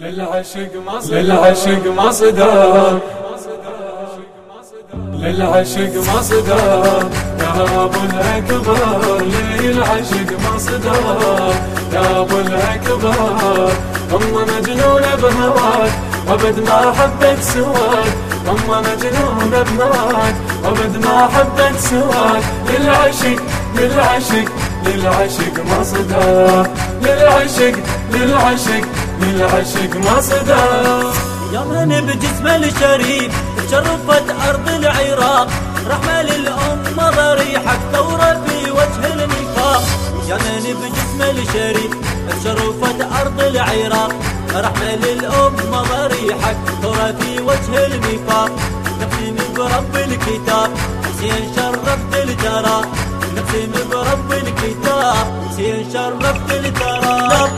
للعشق مصدر للعشق مصدر للعشق مصدر. يا ابو الأكبر للعشق مصدر. يا ابو الأكبر أم مجنونة بهواك وبد ما حبت سواك. أم مجنونة بهواك وبد ما حبت سواك. للعشق للعشق للعشق مصدر. للعشق للعشق للعشق مصدر. يا من بجسمه الشريف تشرفت أرض العراق. رحمة للأمة ضريحك ثوره في وجه النفاق يا من بجسمه الشريف تشرفت أرض العراق. رحمة للأمة ضريحك ثوره في وجه النفاق نقسم برب الكتاب حسين شرفت الترى نقسم برب الكتاب حسين شرفت الترى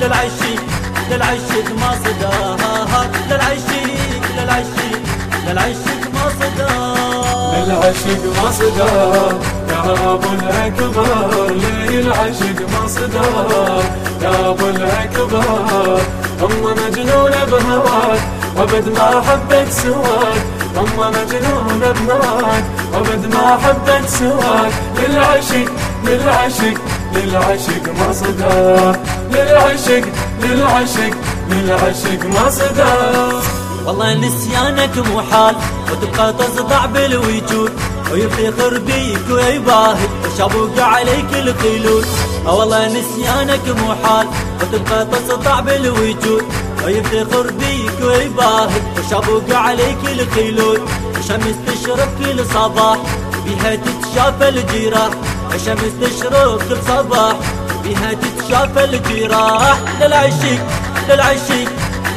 للعشيق للعشيق ما صداها للعشيق للعشيق للعشق ما صداها للعشق مصدر يا ابو الأكبر للعشق مصدر يا ابو الأكبر أم مجنونة بهواك وبد ما حبت سواك. أم مجنونة بهواك وبد ما حبت سواك. للعشق للعشق للعشق مصدر للعشق للعشق للعشق مصدر والله نسيانك محال وتبقى تصدع بالوجود. ويفتخر بيك ويباهي وشابوك عليك الخلود والله نسيانك محال وتبقى تصدع بالوجود. ويفتخر بيك ويباهي وشابوك عليك الخلود شمس تشرق كل صباح بها تتشاف الجراح. الشمس تشرق كل صباح بها تتشاف الجراح. للعشيق للعشيق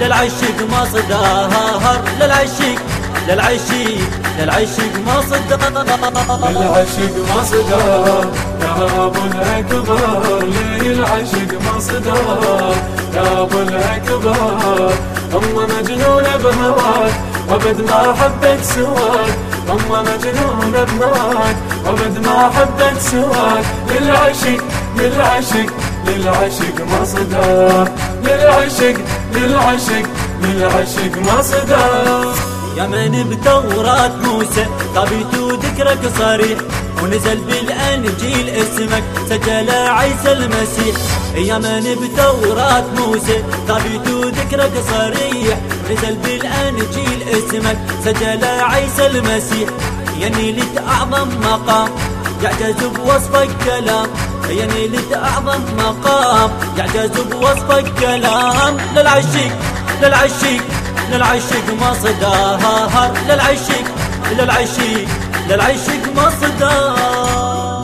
للعشيق ما صداها. للعشيق للعشيق للعشيق ما صداها. للعشق مصدر يا أبو الأكبر. للعشق مصدر يا أبو الأكبر. ام مجنونة بهواك وبد ما حبت سواك ام مجنونة بهواك وبد ما حبت سواك للعشق للعشق للعشق مصدر للعشق للعشق للعشق مصدر يا من بتوراة موسى ثابت وذكرك صريح. ونزل بالإنجيل اسمك سجل عيسى المسيح. يا من بتوراة موسى ثابت وذكرك صريح. ونزل بالإنجيل اسمك سجل عيسى المسيح. يا نيلت أعظم مقام يعجز بوصفك كلام يا نيلت أعظم مقام يعجز بوصفك كلام للعشيق للعشيق للعشق ما صداها للعشق ما صداها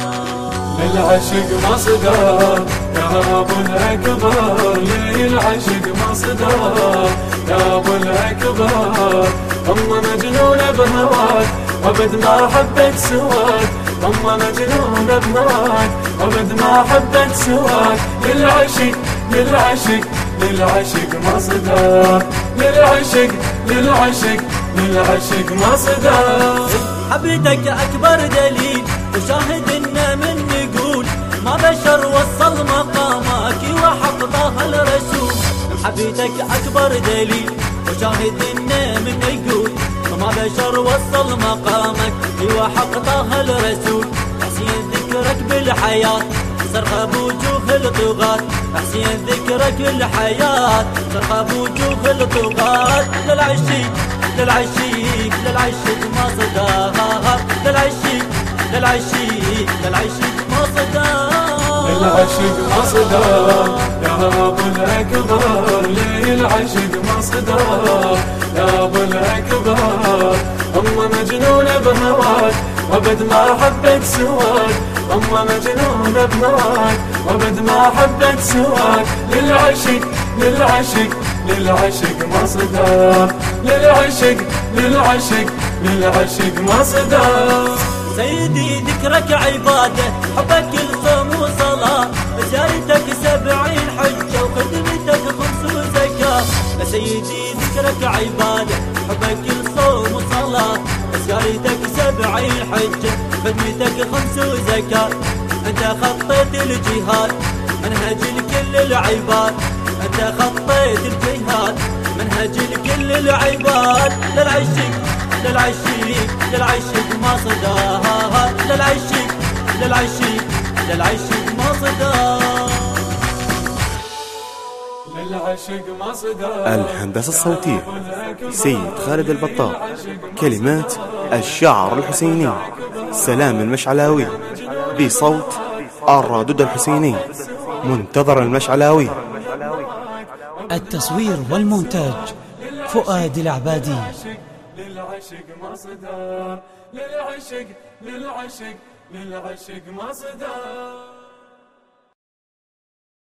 للعشق مصدر يا أبو الأكبر للعشق مصدر يا أبو الأكبر ام مجنونة بهواك وبد ما حبت سواك. ام مجنونة بهواك وبد ما حبت سواك. للعشق للعشق للعشق مصدر للعشق للعشق للعشق مصدر. حبيتك أكبر دليل وشاهد انه من نقول ما بشر وصل مقامك وحق طه الرسول. حبيتك أكبر دليل وشاهد انه من نقول ما بشر وصل مقامك وحق طه الرسول. حسين ذكرك بالحياة صرخة بوجوه الطغاة. حسين ذكرك الحياة صرخة بوجوه الطغاة. للعشيق للعشيق للعشيق ما صداها للعشيق للعشيق للعشيق ما صداها للعشق مصدر يا أبو الأكبر للعشق مصدر يا أبو الأكبر أم مجنونة بهواك وبد ما حبت سواك. أم مجنونة بهواك وبد ما حبت سواك. للعشق للعشق للعشق مصدر. للعشق للعشق للعشق مصدر. سيدي ذكرك عبادة حبك الصوم وصلاة زيارتك سبعين حجة وخدمتك خمس وزكاة سيدي ذكرك عبادة حبك الصوم وصلاة زيارتك سبعين حجة خدمتك خمس وزكاة أنت خطيت الجهاد منهج لكل العباد. أنت خطيت للعشق للعشيق للعشق ما صداها. للعشق للعشق للعشق ما صداها. الهندسة الصوتية سيد خالد البطال كلمات الشاعر الحسيني سلام المشعلاوي. بصوت الرادود الحسيني منتظر المشعلاوي. التصوير والمونتاج. فؤاد العبادي. للعشق مصدر للعشق للعشق للعشق مصدر